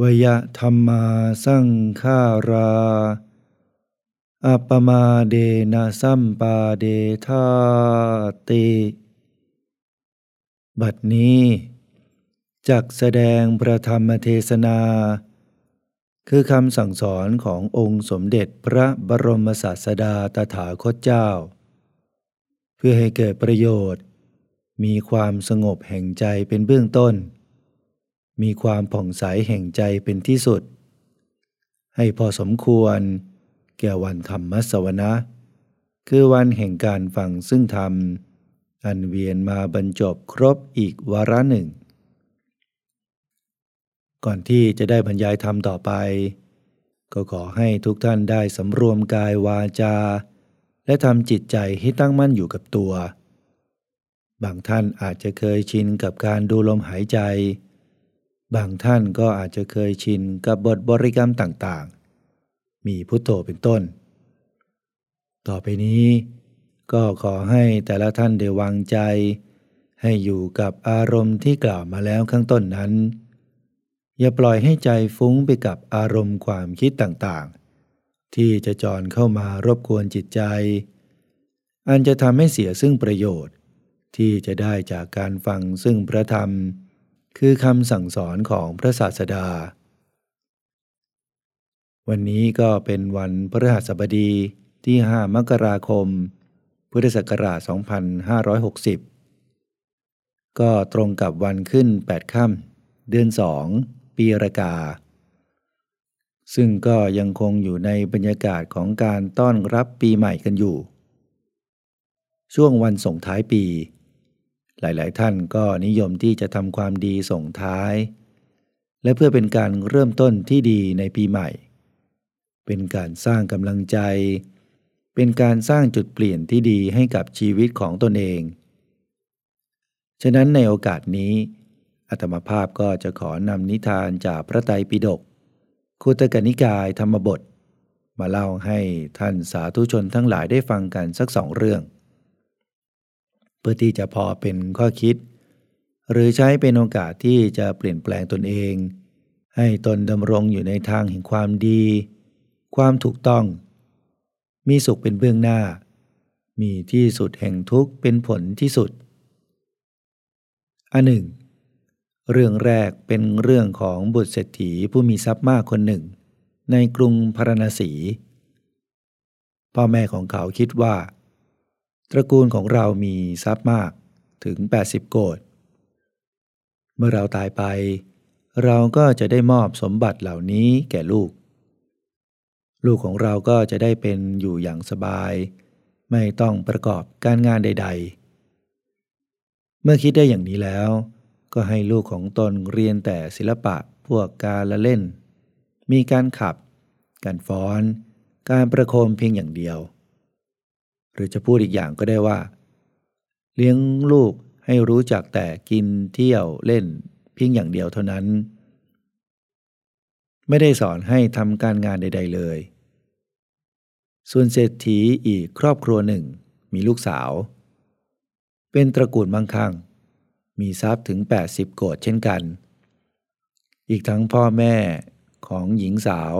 วยธรรมาสังขารา อัปมาเดนะสัมปาเดธาติ บัดนี้จักแสดงประธรรมเทศนา คือคำสั่งสอนขององค์สมเด็จพระบรมศาสดาตถาคตเจ้า เพื่อให้เกิดประโยชน์ มีความสงบแห่งใจเป็นเบื้องต้น มีความผ่องใสแห่งใจเป็นที่สุด ให้พอสมควร แก่วันธรรมสวนะ คือวันแห่งการฟังซึ่งธรรม อันเวียนมาบรรจบครบอีกวาระหนึ่ง ก่อนที่จะได้บรรยายธรรมต่อไป ก็ขอให้ทุกท่านได้สำรวมกายวาจา และทำจิตใจให้ตั้งมั่นอยู่กับตัว บางท่านอาจจะเคยชินกับการดูลมหายใจ บางท่านก็อาจจะเคยชินกับบทบริกรรมต่างๆ มีพุทโธเป็นต้น ต่อไปนี้ก็ขอให้แต่ละท่านได้วางใจ ให้อยู่กับอารมณ์ที่กล่าวมาแล้วข้างต้นนั้น อย่าปล่อยให้ใจฟุ้งไปกับอารมณ์ความคิดต่างๆ ที่จะจรเข้ามารบกวนจิตใจ อันจะทำให้เสียซึ่งประโยชน์ ที่จะได้จากการฟังซึ่งพระธรรม คือคำสั่งสอนของพระศาสดา วันนี้ก็เป็นวันพฤหัสบดีที่ 5 มกราคม พุทธศักราช 2560 ก็ตรงกับวันขึ้น 8 ค่ำเดือน 2 ปีรากา ซึ่งก็ยังคงอยู่ในบรรยากาศของการต้อนรับปีใหม่กันอยู่ ช่วงวันส่งท้ายปี หลายๆ ท่านก็นิยมที่จะทำความดีส่งท้าย และเพื่อเป็นการเริ่มต้นที่ดีในปีใหม่ เป็นการสร้างกำลังใจ เป็นการสร้างจุดเปลี่ยนที่ดีให้กับชีวิตของตนเอง ฉะนั้นในโอกาสนี้อัตมภาพก็จะขอนำนิทานจากพระไตรปิฎกคุตกนิกายธรรมบท มาเล่าให้ท่านสาธุชนทั้งหลายได้ฟังกันสักสองเรื่อง พื่อที่จะพอเป็นข้อคิด หรือใช้เป็นโอกาสที่จะเปลี่ยนแปลงตนเอง ให้ตนดำรงอยู่ในทางแห่งความดี ความถูกต้อง มีสุขเป็นเบื้องหน้า มีที่สุดแห่งทุกข์เป็นผลที่สุด อันหนึ่ง เรื่องแรกเป็นเรื่องของบุตรเศรษฐีผู้มีทรัพย์มากคนหนึ่ง ในกรุงพาราณสี พ่อแม่ของเขาคิดว่า ตระกูลของเรามีทรัพย์มากถึง 80 โกดเมื่อเราตายไป เราก็จะได้มอบสมบัติเหล่านี้แก่ลูก ลูกของเราก็จะได้เป็นอยู่อย่างสบาย ไม่ต้องประกอบการงานใด ๆ เมื่อคิดได้อย่างนี้แล้ว ก็ให้ลูกของตนเรียนแต่ศิลปะพวกการละเล่น มีการขับ การฟ้อน การประโคมเพียงอย่างเดียว หรือจะพูดอีกอย่างก็ได้ว่า เลี้ยงลูกให้รู้จักแต่กินเที่ยวเล่นเพียงอย่างเดียวเท่านั้น ไม่ได้สอนให้ทำการงานใด ๆ เลย ส่วนเศรษฐีอีกครอบครัวหนึ่ง มีลูกสาว เป็นตระกูลมั่งคั่ง มีทรัพย์ถึง 80 โกดเช่นกัน อีกทั้งพ่อแม่ของหญิงสาว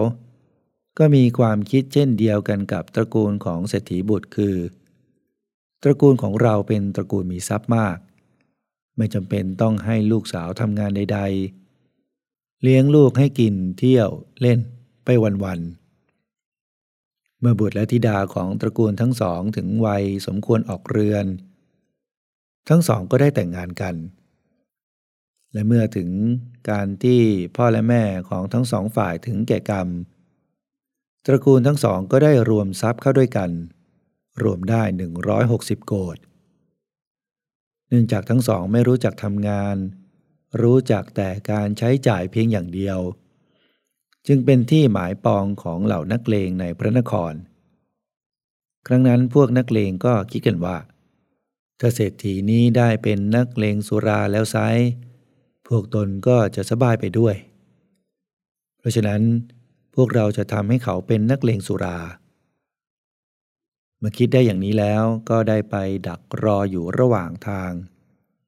ก็มีความคิดเช่นเดียวกันกับตระกูลของเศรษฐีบุตรคือ ตระกูลของเราเป็นตระกูลมีทรัพย์มาก ไม่จำเป็นต้องให้ลูกสาวทำงานใด ๆ เลี้ยงลูกให้กินเที่ยวเล่นไปวันๆเมื่อบุตรและธิดาของตระกูลทั้งสองถึงวัยสมควรออกเรือน ทั้งสองก็ได้แต่งงานกัน และเมื่อถึงการที่พ่อและแม่ของทั้งสองฝ่ายถึงแก่กรรม ตระกูลทั้งสองก็ได้รวมทรัพย์เข้าด้วยกัน รวมได้ 160 โกดเนื่องจากทั้งสองไม่รู้จักทำงาน รู้จักแต่การใช้จ่ายเพียงอย่างเดียว จึงเป็นที่หมายปองของเหล่านักเลงในพระนคร ครั้งนั้นพวกนักเลงก็คิดกันว่า ถ้าเศรษฐีนี้ได้เป็นนักเลงสุราแล้วไซพวกตนก็จะสบายไปด้วย เพราะฉะนั้น วกเราจะทำให้เขาเป็นนักเลงสุรา เมื่อคิดได้อย่างนี้แล้วก็ได้ไปดักรออยู่ระหว่างทาง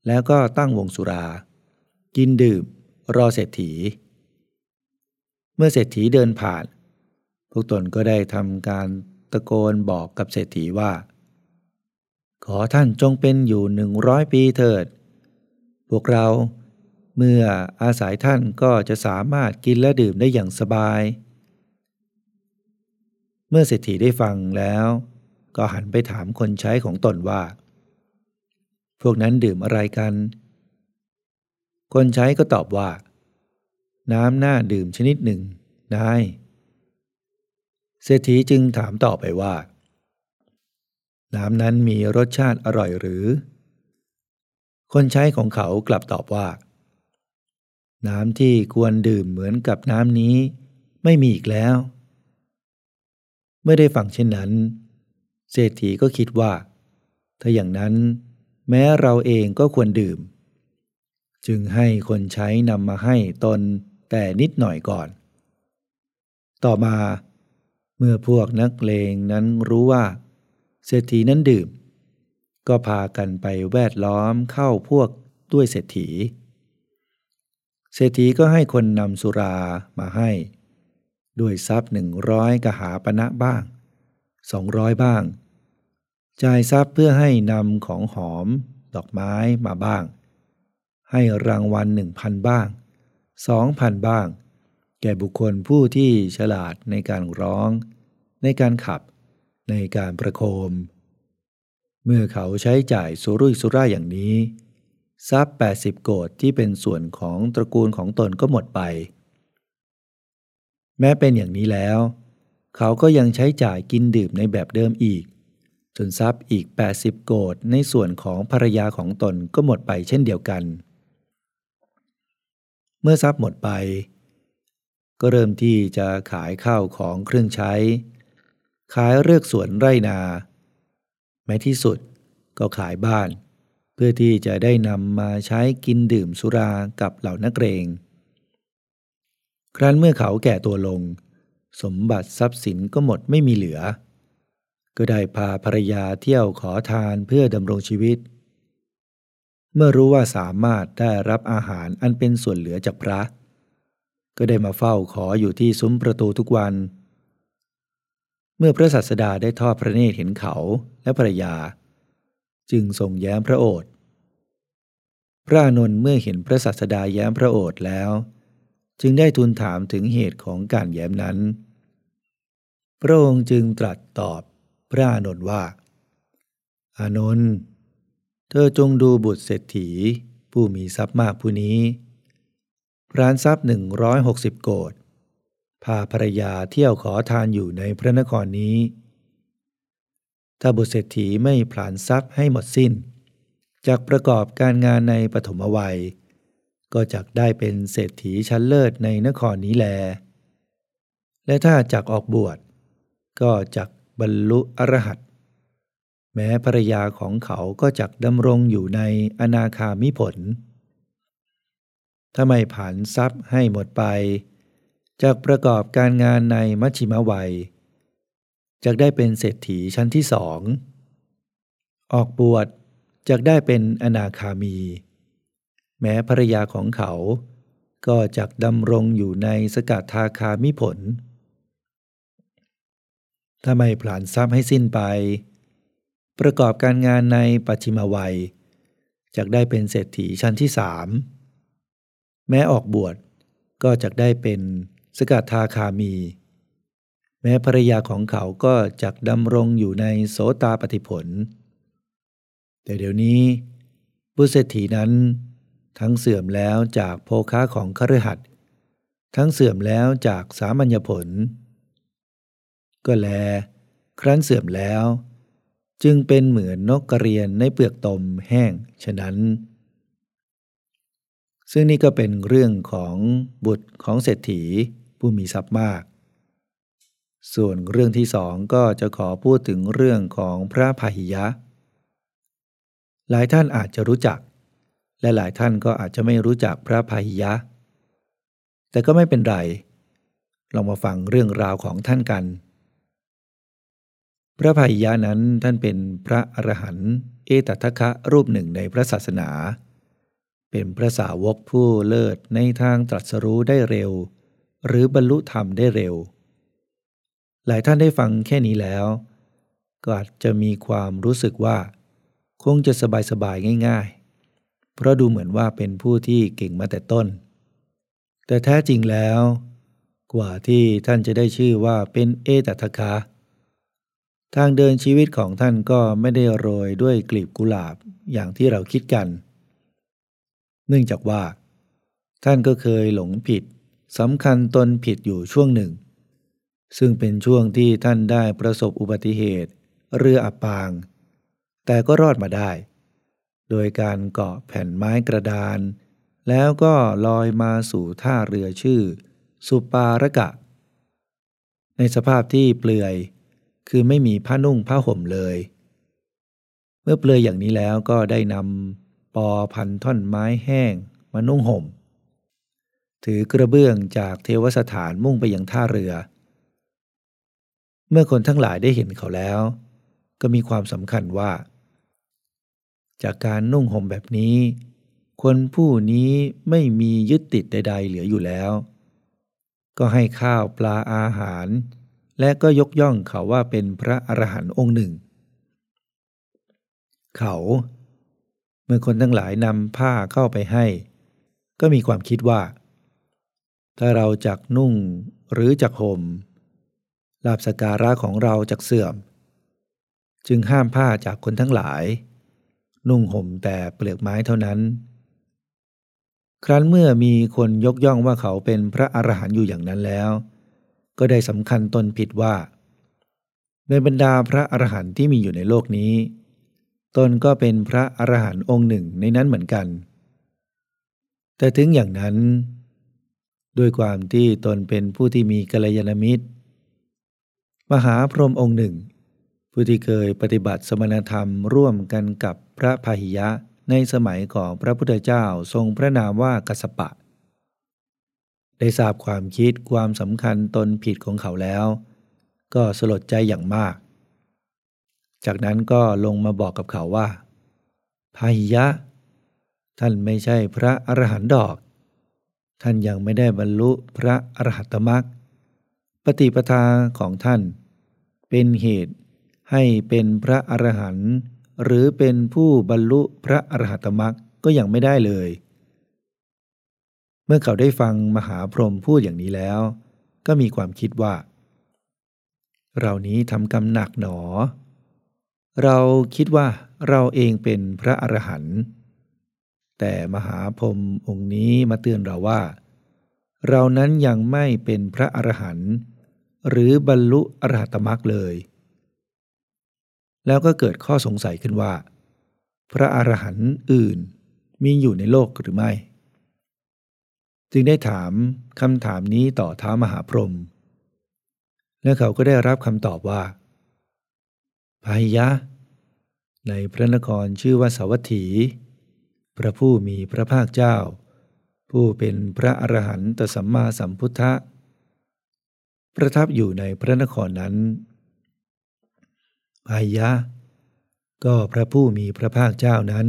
แล้วก็ตั้งวงสุรา กินดื่ม รอเศรษฐี เมื่อเศรษฐีเดินผ่าน พวกตนก็ได้ทำการตะโกนบอกกับเศรษฐีว่า ขอท่านจงเป็นอยู่หนึ่งร้อยปีเถิด พวกเราเมื่ออาศัยท่านก็จะสามารถกินและดื่มได้อย่างสบาย เมื่อเศรษฐีได้ฟังแล้ว ก็หันไปถามคนใช้ของตนว่า พวกนั้นดื่มอะไรกัน คนใช้ก็ตอบว่า น้ำหน้าดื่มชนิดหนึ่งนายเศรษฐีจึงถามต่อไปว่า น้ำนั้นมีรสชาติอร่อยหรือ คนใช้ของเขากลับตอบว่า น้ำที่ควรดื่มเหมือนกับน้ำนี้ ไม่มีอีกแล้ว เมื่อได้ฟังเช่นนั้น เศรษฐีก็คิดว่า ถ้าอย่างนั้น แม้เราเองก็ควรดื่ม จึงให้คนใช้นำมาให้ตนแต่นิดหน่อยก่อน ต่อมา เมื่อพวกนักเลงนั้นรู้ว่า เศรษฐีนั้นดื่ม ก็พากันไปแวดล้อมเข้าพวกด้วยเศรษฐี เศรษฐีก็ให้คนนำสุรามาให้ ด้วยทรัพย์หนึ่งร้อยกหาปณะบ้างสองร้อยบ้าง จ่ายทรัพย์เพื่อให้นำของหอม ดอกไม้มาบ้าง ให้รางวัลหนึ่งพันบ้างสองพันบ้าง แก่บุคคลผู้ที่ฉลาดในการร้อง ในการขับ ในการประโคม เมื่อเขาใช้จ่ายสุรุ่ยสุร่ายอย่างนี้ ทรัพย์ 80 โกดที่เป็นส่วนของตระกูลของตนก็หมดไป แม้เป็นอย่างนี้แล้ว เขาก็ยังใช้จ่ายกินดื่มในแบบเดิมอีก จนทรัพย์อีก 80 โกดในส่วนของภรรยาของตนก็หมดไปเช่นเดียวกัน เมื่อทรัพย์หมดไป ก็เริ่มที่จะขายข้าวของเครื่องใช้ ขายเลือกสวนไร่นา แม้ที่สุดก็ขายบ้าน เพื่อที่จะได้นำมาใช้กินดื่มสุรากับเหล่านักเรง ครั้นเมื่อเขาแก่ตัวลง สมบัติทรัพย์สินก็หมดไม่มีเหลือ ก็ได้พาภรรยาเที่ยวขอทานเพื่อดำรงชีวิต เมื่อรู้ว่าสามารถได้รับอาหารอันเป็นส่วนเหลือจากพระ ก็ได้มาเฝ้าขออยู่ที่ซุ้มประตูทุกวัน เมื่อพระสัสดาได้ทอดพระเนตรเห็นเขาและภรรยา จึงทรงแย้มพระโอษฐ์พระนนท์เมื่อเห็นพระสัสดาแย้มพระโอษฐ์แล้ว จึงได้ทูลถามถึงเหตุของการแย้มนั้น พระองค์จึงตรัสตอบพระอานนท์ว่า อานนท์เธอจงดูบุตรเศรษฐีผู้มีทรัพย์มากผู้นี้ร้านทรัพย์หนึ่งร้อยหกสิบโกดพาภรรยาเที่ยวขอทานอยู่ในพระนครนี้ ถ้าบุตรเศรษฐีไม่ผลานทรัพย์ให้หมดสิ้นจากประกอบการงานในปฐมวัย ก็จักได้เป็นเศรษฐีชั้นเลิศในนครนี้แล และถ้าจักออกบวช ก็จักบรรลุอรหัตแม้ภรยาของเขาก็จักดำรงอยู่ในอนาคามิผล ถ้าไม่ผ่านทรัพย์ให้หมดไปจากประกอบการงานในมัชชิมวัยจะได้เป็นเศรษฐีชั้นที่สอง ออกบวชจะได้เป็นอนาคามี แม้ภรรยาของเขา ก็จักดำรงอยู่ในสกัดทาคามิผล ถ้าไม่ผลานทรัพย์ให้สิ้นไป ประกอบการงานในปัจฉิมวัยจะได้เป็นเศรษฐีชั้นที่สามแม้ออกบวชก็จะได้เป็นสกัดทาคามี แม้ภรรยาของเขาก็จักดำรงอยู่ในโสตาปฏิผล แต่เดี๋ยวนี้บุเศรษฐีนั้น ทั้งเสื่อมแล้วจากโภค้าของคฤหัสถ์ทั้งเสื่อมแล้วจากสามัญญผล ก็แล ครั้นเสื่อมแล้ว จึงเป็นเหมือนนกกระเรียนในเปลือกตมแห้งฉะนั้น ซึ่งนี่ก็เป็นเรื่องของบุตรของเศรษฐีผู้มีทรัพย์มาก ส่วนเรื่องที่สองก็จะขอพูดถึงเรื่องของพระพาหิยะ หลายท่านอาจจะรู้จัก และหลายท่านก็อาจจะไม่รู้จักพระพาหิยะ แต่ก็ไม่เป็นไร ลองมาฟังเรื่องราวของท่านกัน พระพาหิยะนั้นท่านเป็นพระอรหันต์เอตทัคคะรูปหนึ่งในพระศาสนา เป็นพระสาวกผู้เลิศในทางตรัสรู้ได้เร็ว หรือบรรลุธรรมได้เร็ว หลายท่านได้ฟังแค่นี้แล้ว ก็อาจจะมีความรู้สึกว่า คงจะสบายๆง่ายๆ เพราะดูเหมือนว่าเป็นผู้ที่เก่งมาแต่ต้น แต่แท้จริงแล้ว กว่าที่ท่านจะได้ชื่อว่าเป็นเอตัคคะทางเดินชีวิตของท่านก็ไม่ได้โรยด้วยกลีบกุหลาบอย่างที่เราคิดกัน เนื่องจากว่า ท่านก็เคยหลงผิดสำคัญตนผิดอยู่ช่วงหนึ่ง ซึ่งเป็นช่วงที่ท่านได้ประสบอุบัติเหตุ เรืออับปาง แต่ก็รอดมาได้ โดยการเกาะแผ่นไม้กระดาน แล้วก็ลอยมาสู่ท่าเรือชื่อ สุปารกะ ในสภาพที่เปลือย คือไม่มีผ้านุ่งผ้าห่มเลย เมื่อเปลือยอย่างนี้แล้วก็ได้นำปอพันท่อนไม้แห้งมานุ่งห่ม ถือกระเบื้องจากเทวสถานมุ่งไปยังท่าเรือ เมื่อคนทั้งหลายได้เห็นเขาแล้ว ก็มีความสำคัญว่า จากการนุ่งห่มแบบนี้ คนผู้นี้ไม่มียึดติดใด ๆ เหลืออยู่แล้ว ก็ให้ข้าวปลาอาหาร และก็ยกย่องเขาว่าเป็นพระอรหันต์องค์หนึ่ง เขา เมื่อคนทั้งหลายนำผ้าเข้าไปให้ ก็มีความคิดว่า ถ้าเราจักนุ่งหรือจักห่มลาบสการะของเราจักเสื่อม จึงห้ามผ้าจากคนทั้งหลาย นุ่งห่มแต่เปลือกไม้เท่านั้น ครั้นเมื่อมีคนยกย่องว่าเขาเป็นพระอรหันต์อยู่อย่างนั้นแล้ว ก็ได้สำคัญตนผิดว่า ในบรรดาพระอรหันต์ที่มีอยู่ในโลกนี้ ตนก็เป็นพระอรหันต์องค์หนึ่งในนั้นเหมือนกัน แต่ถึงอย่างนั้น ด้วยความที่ตนเป็นผู้ที่มีกัลยาณมิตร มหาพรหมองค์หนึ่ง ผู้ที่เคยปฏิบัติสมณธรรมร่วมกันกับพระพาหิยะในสมัยของพระพุทธเจ้าทรงพระนามว่ากัสปะ ได้ทราบความคิดความสำคัญตนผิดของเขาแล้ว ก็สลดใจอย่างมาก จากนั้นก็ลงมาบอกกับเขาว่าพาหิยะ ท่านไม่ใช่พระอรหันต์ดอก ท่านยังไม่ได้บรรลุพระอรหัตมรรคปฏิปทาของท่านเป็นเหตุ ให้เป็นพระอรหันต์หรือเป็นผู้บรรลุพระอรหัตมรรคก็ยังไม่ได้เลย เมื่อเขาได้ฟังมหาพรหมพูดอย่างนี้แล้ว ก็มีความคิดว่า เรานี้ทำกรรมหนักหนอ เราคิดว่าเราเองเป็นพระอรหันต์แต่มหาพรหมองค์นี้มาเตือนเราว่า เรานั้นยังไม่เป็นพระอรหันต์หรือบรรลุอรหัตมรรคเลย แล้วก็เกิดข้อสงสัยขึ้นว่า พระอรหันต์อื่นมีอยู่ในโลกหรือไม่ จึงได้ถามคำถามนี้ต่อท้ามหาพรหมและเขาก็ได้รับคำตอบว่าพายยะ ในพระนครชื่อว่าสาวัตถี พระผู้มีพระภาคเจ้า ผู้เป็นพระอรหันตสัมมาสัมพุทธะประทับอยู่ในพระนครนั้น พายยะ ก็พระผู้มีพระภาคเจ้านั้น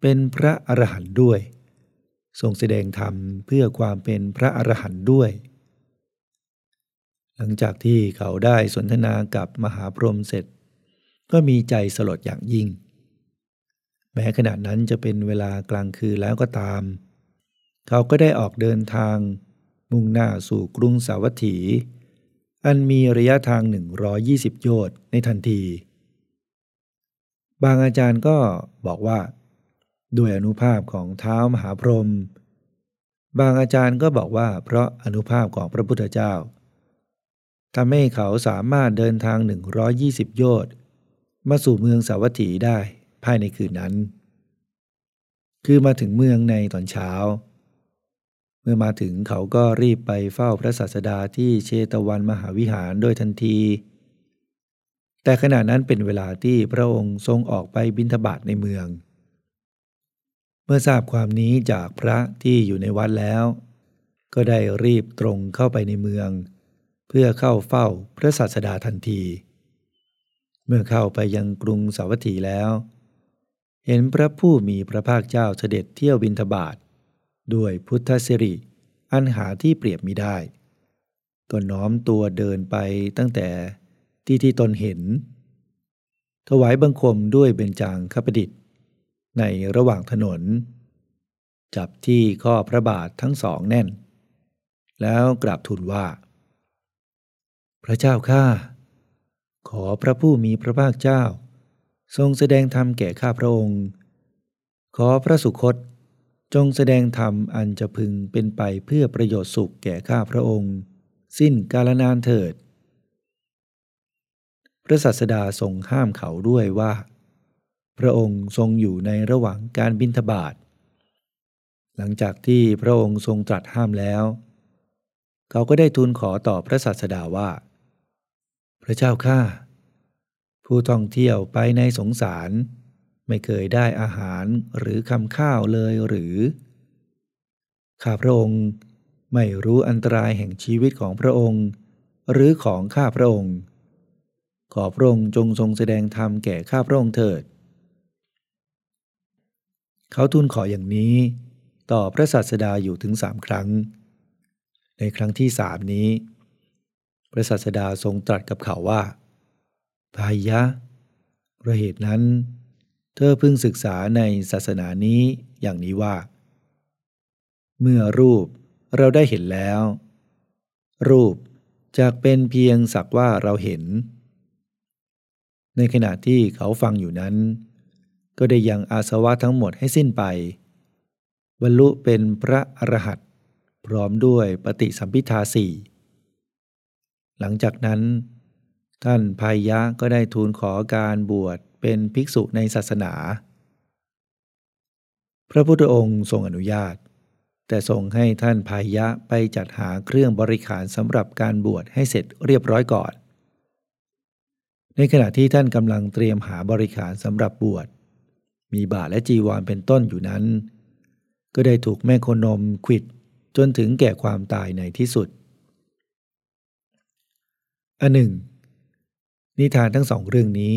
เป็นพระอรหันต์ด้วย ทรงแสดงธรรมเพื่อความเป็นพระอรหันต์ด้วย หลังจากที่เขาได้สนทนากับมหาพรหมเสร็จ ก็มีใจสลดอย่างยิ่ง แม้ขณะนั้นจะเป็นเวลากลางคืนแล้วก็ตาม เขาก็ได้ออกเดินทางมุ่งหน้าสู่กรุงสาวัตถี อันมีระยะทาง 120 โยชน์ในทันที บางอาจารย์ก็บอกว่า ด้วยอนุภาพของเท้ามหาพรหมบางอาจารย์ก็บอกว่าเพราะอนุภาพของพระพุทธเจ้าทำให้เขาสามารถเดินทาง 120 โยชน์มาสู่เมืองสาวัตถีได้ภายในคืนนั้น คือมาถึงเมืองในตอนเช้า มื่อมาถึงเขาก็รีบไปเฝ้าพระศาสดาที่เชตวันมหาวิหารโดยทันที แต่ขณะนั้นเป็นเวลาที่พระองค์ทรงออกไปบิณฑบาตในเมือง เมื่อทราบความนี้จากพระที่อยู่ในวัดแล้ว ก็ได้รีบตรงเข้าไปในเมือง เพื่อเข้าเฝ้าพระศาสดาทันที เมื่อเข้าไปยังกรุงสาวัตถีแล้ว เห็นพระผู้มีพระภาคเจ้าเสด็จเที่ยวบิณฑบาต ด้วยพุทธสิริอันหาที่เปรียบมิได้ ก็น้อมตัวเดินไปตั้งแต่ที่ที่ตนเห็น ถวายบังคมด้วยเบญจางคประดิษฐ์ในระหว่างถนน จับที่ข้อพระบาททั้งสองแน่น แล้วกราบทูลว่า พระเจ้าข้าขอพระผู้มีพระภาคเจ้า ทรงแสดงธรรมแก่ข้าพระองค์ ขอพระสุคต จงแสดงธรรมอันจะพึงเป็นไปเพื่อประโยชน์สุขแก่ข้าพระองค์ สิ้นกาลนานเถิด พระสัสดาทรงห้ามเขาด้วยว่า พระองค์ทรงอยู่ในระหว่างการบินทบาทหลังจากที่พระองค์ทรงตรัสห้ามแล้ว เขาก็ได้ทูลขอต่อพระสัสดาว่า พระเจ้าข้าผู้ท่องเที่ยวไปในสงสาร ไม่เคยได้อาหารหรือคำข้าวเลยหรือ ข้าพระองค์ไม่รู้อันตรายแห่งชีวิตของพระองค์ หรือของข้าพระองค์ ขอพระองค์จงทรงแสดงธรรมแก่ข้าพระองค์เถิด เขาทูลขออย่างนี้ ต่อพระศาสดาอยู่ถึงสามครั้ง ในครั้งที่สามนี้ พระศาสดาทรงตรัสกับเขาว่าพายะเพราะเหตุนั้น เธอพึงศึกษาในศาสนานี้อย่างนี้ว่า เมื่อรูปเราได้เห็นแล้ว รูปจากเป็นเพียงสักว่าเราเห็น ในขณะที่เขาฟังอยู่นั้น ก็ได้ยังอาสวะทั้งหมดให้สิ้นไป บรรลุเป็นพระอรหันต์พร้อมด้วยปฏิสัมพิทาสี่หลังจากนั้น ท่านพายะก็ได้ทูลขอการบวช เป็นภิกษุในศาสนา พระพุทธองค์ทรงอนุญาต แต่ทรงให้ท่านพายะไปจัดหาเครื่องบริขารสำหรับการบวชให้เสร็จเรียบร้อยก่อน ในขณะที่ท่านกำลังเตรียมหาบริขารสำหรับบวช มีบาทและจีวรเป็นต้นอยู่นั้น ก็ได้ถูกแม่โคนมขิดจนถึงแก่ความตายในที่สุด อันหนึ่ง นิทานทั้งสองเรื่องนี้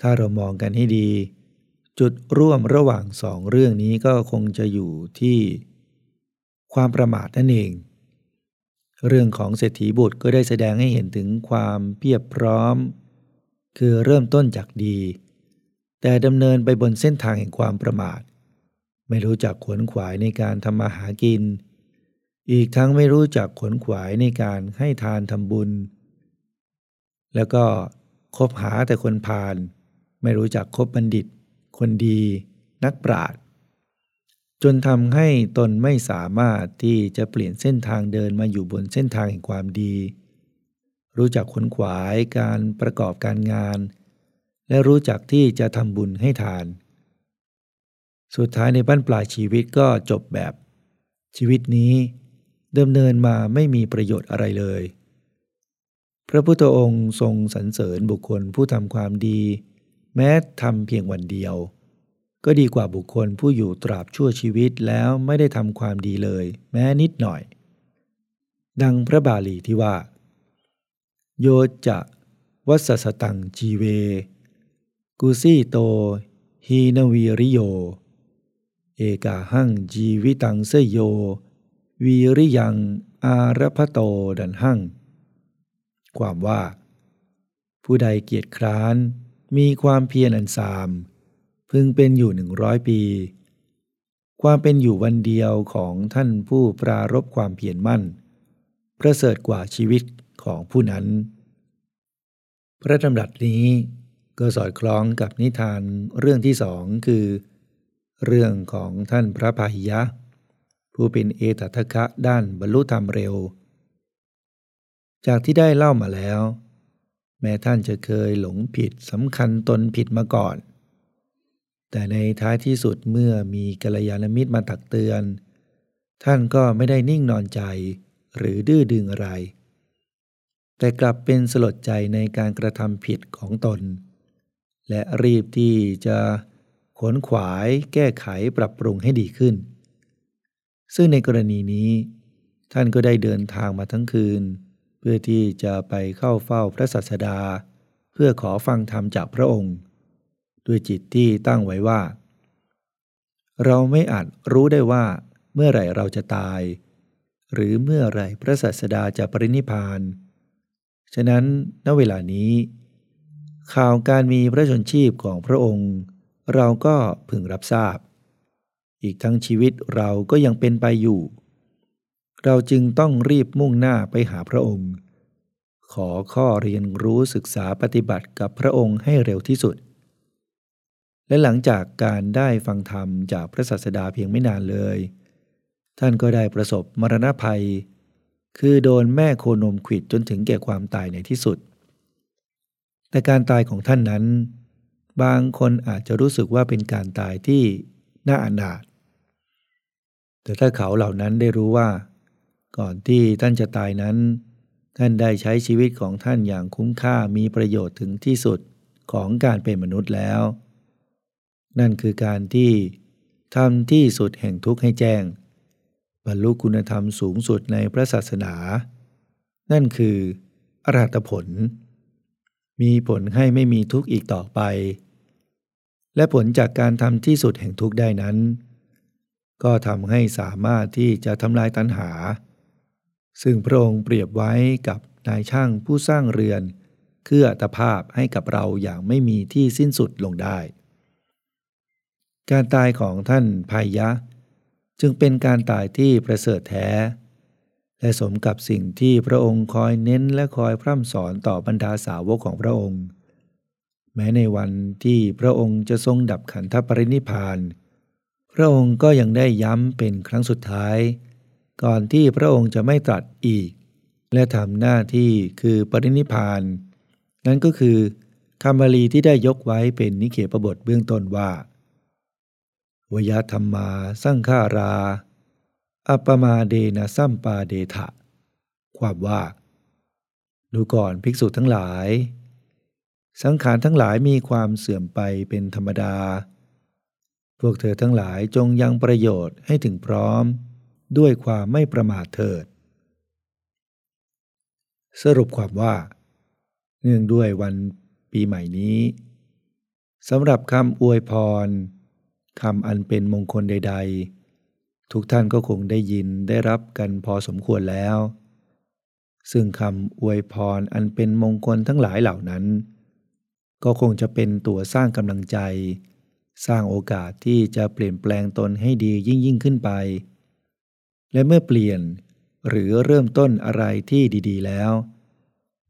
ถ้าเรามองกันให้ดี จุดร่วมระหว่างสองเรื่องนี้ก็คงจะอยู่ที่ ความประมาทนั่นเอง เรื่องของเศรษฐีบุตรก็ได้แสดงให้เห็นถึงความเพียบพร้อม คือเริ่มต้นจากดี แต่ดำเนินไปบนเส้นทางแห่งความประมาท ไม่รู้จักขวนขวายในการทำมาหากิน อีกทั้งไม่รู้จักขวนขวายในการให้ทานทำบุญ แล้วก็คบหาแต่คนพาล ไม่รู้จักคบบัณฑิต คนดี นักปราชญ์จนทำให้ตนไม่สามารถที่จะเปลี่ยนเส้นทางเดินมาอยู่บนเส้นทางแห่งความดี รู้จักขนขวายการประกอบการงาน และรู้จักที่จะทำบุญให้ทาน สุดท้ายในบ้านปลายชีวิตก็จบแบบ ชีวิตนี้ดำเนินมาไม่มีประโยชน์อะไรเลย พระพุทธองค์ทรงสรรเสริญบุคคลผู้ทำความดี แม้ทำเพียงวันเดียว ก็ดีกว่าบุคคลผู้อยู่ตราบชั่วชีวิตแล้วไม่ได้ทำความดีเลย แม้นิดหน่อย ดังพระบาลีที่ว่า โยจะวัสสตังจีเว กุซี่โตฮีนวีริโย เอกาหังจีวิตังเสยโย วีริยังอารพโตดันหัง ความว่า ผู้ใดเกียจคร้าน มีความเพียรอันสาม พึงเป็นอยู่หนึ่งร้อยปี ความเป็นอยู่วันเดียวของท่านผู้ปรารบความเพียรมั่น ประเสริฐกว่าชีวิตของผู้นั้น พระดำรัสนี้ก็สอดคล้องกับนิทานเรื่องที่สองคือ เรื่องของท่านพระพาหิยะ ผู้เป็นเอตทัคคะด้านบรรลุธรรมเร็ว จากที่ได้เล่ามาแล้ว แม้ท่านจะเคยหลงผิดสำคัญตนผิดมาก่อน แต่ในท้ายที่สุดเมื่อมีกัลยาณมิตรมาตักเตือน ท่านก็ไม่ได้นิ่งนอนใจหรือดื้อดึงอะไร แต่กลับเป็นสลดใจในการกระทำผิดของตน และรีบที่จะขนขวายแก้ไขปรับปรุงให้ดีขึ้น ซึ่งในกรณีนี้ ท่านก็ได้เดินทางมาทั้งคืน เพื่อที่จะไปเข้าเฝ้าพระสัสดา เพื่อขอฟังธรรมจากพระองค์ ด้วยจิตที่ตั้งไว้ว่า เราไม่อาจรู้ได้ว่าเมื่อไหร่เราจะตาย หรือเมื่อไหร่พระสัสดาจะปรินิพาน ฉะนั้นณเวลานี้ ข่าวการมีพระชนชีพของพระองค์ เราก็พึงรับทราบ อีกทั้งชีวิตเราก็ยังเป็นไปอยู่ เราจึงต้องรีบมุ่งหน้าไปหาพระองค์ ขอข้อเรียนรู้ศึกษาปฏิบัติกับพระองค์ให้เร็วที่สุด และหลังจากการได้ฟังธรรมจากพระศาสดาเพียงไม่นานเลย ท่านก็ได้ประสบมรณภัย คือโดนแม่โคนมขิดจนถึงแก่ความตายในที่สุด แต่การตายของท่านนั้น บางคนอาจจะรู้สึกว่าเป็นการตายที่น่าอนาถแต่ถ้าเขาเหล่านั้นได้รู้ว่า ก่อนที่ท่านจะตายนั้น ท่านได้ใช้ชีวิตของท่านอย่างคุ้มค่ามีประโยชน์ถึงที่สุดของการเป็นมนุษย์แล้ว นั่นคือการที่ทำที่สุดแห่งทุกข์ให้แจ้ง บรรลุคุณธรรมสูงสุดในพระศาสนา นั่นคืออรหัตผล มีผลให้ไม่มีทุกข์อีกต่อไป และผลจากการทำที่สุดแห่งทุกข์ได้นั้น ก็ทำให้สามารถที่จะทำลายตัณหา ซึ่งพระองค์เปรียบไว้กับนายช่างผู้สร้างเรือนเพื่ออัตภาพให้กับเราอย่างไม่มีที่สิ้นสุดลงได้ การตายของท่านพายะ จึงเป็นการตายที่ประเสริฐแท้ และสมกับสิ่งที่พระองค์คอยเน้นและคอยพร่ำสอนต่อบรรดาสาวกของพระองค์ แม้ในวันที่พระองค์จะทรงดับขันธปรินิพาน พระองค์ก็ยังได้ย้ำเป็นครั้งสุดท้าย ก่อนที่พระองค์จะไม่ตรัสอีก และทำหน้าที่คือปรินิพาน นั่นก็คือคำบาลีที่ได้ยกไว้เป็นนิเคปบทเบื้องต้นว่าวยธรรมาสังขารา อัปมาเดนะสัมปาเดทะ ความว่า ดูก่อนภิกษุทั้งหลาย สังขารทั้งหลายมีความเสื่อมไปเป็นธรรมดา พวกเธอทั้งหลายจงยังประโยชน์ให้ถึงพร้อม ด้วยความไม่ประมาทเถิด สรุปความว่า เนื่องด้วยวันปีใหม่นี้สำหรับคำอวยพรคำอันเป็นมงคลใด ๆ ทุกท่านก็คงได้ยินได้รับกันพอสมควรแล้ว ซึ่งคำอวยพรอันเป็นมงคลทั้งหลายเหล่านั้น ก็คงจะเป็นตัวสร้างกำลังใจ สร้างโอกาสที่จะเปลี่ยนแปลงตนให้ดียิ่งยิ่งขึ้นไป และเมื่อเปลี่ยนหรือเริ่มต้นอะไรที่ดีๆแล้ว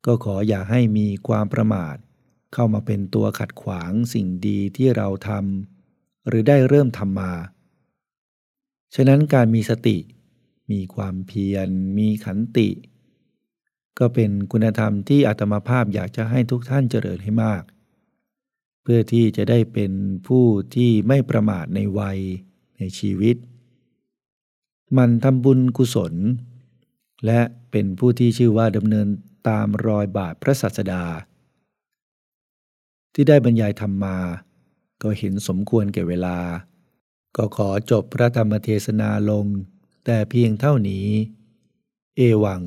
ก็ขออย่าให้มีความประมาท เข้ามาเป็นตัวขัดขวางสิ่งดีที่เราทำหรือได้เริ่มทำมา ฉะนั้นการมีสติ มีความเพียร มีขันติ ก็เป็นคุณธรรมที่อาตมาภาพอยากจะให้ทุกท่านเจริญให้มาก เพื่อที่จะได้เป็นผู้ที่ไม่ประมาทในวัยในชีวิต มันทำบุญกุศล และเป็นผู้ที่ชื่อว่าดำเนินตามรอยบาทพระศาสดา ที่ได้บรรยายธรรมมา ก็เห็นสมควรแก่เวลา ก็ขอจบพระธรรมเทศนาลง แต่เพียงเท่านี้ เอวัง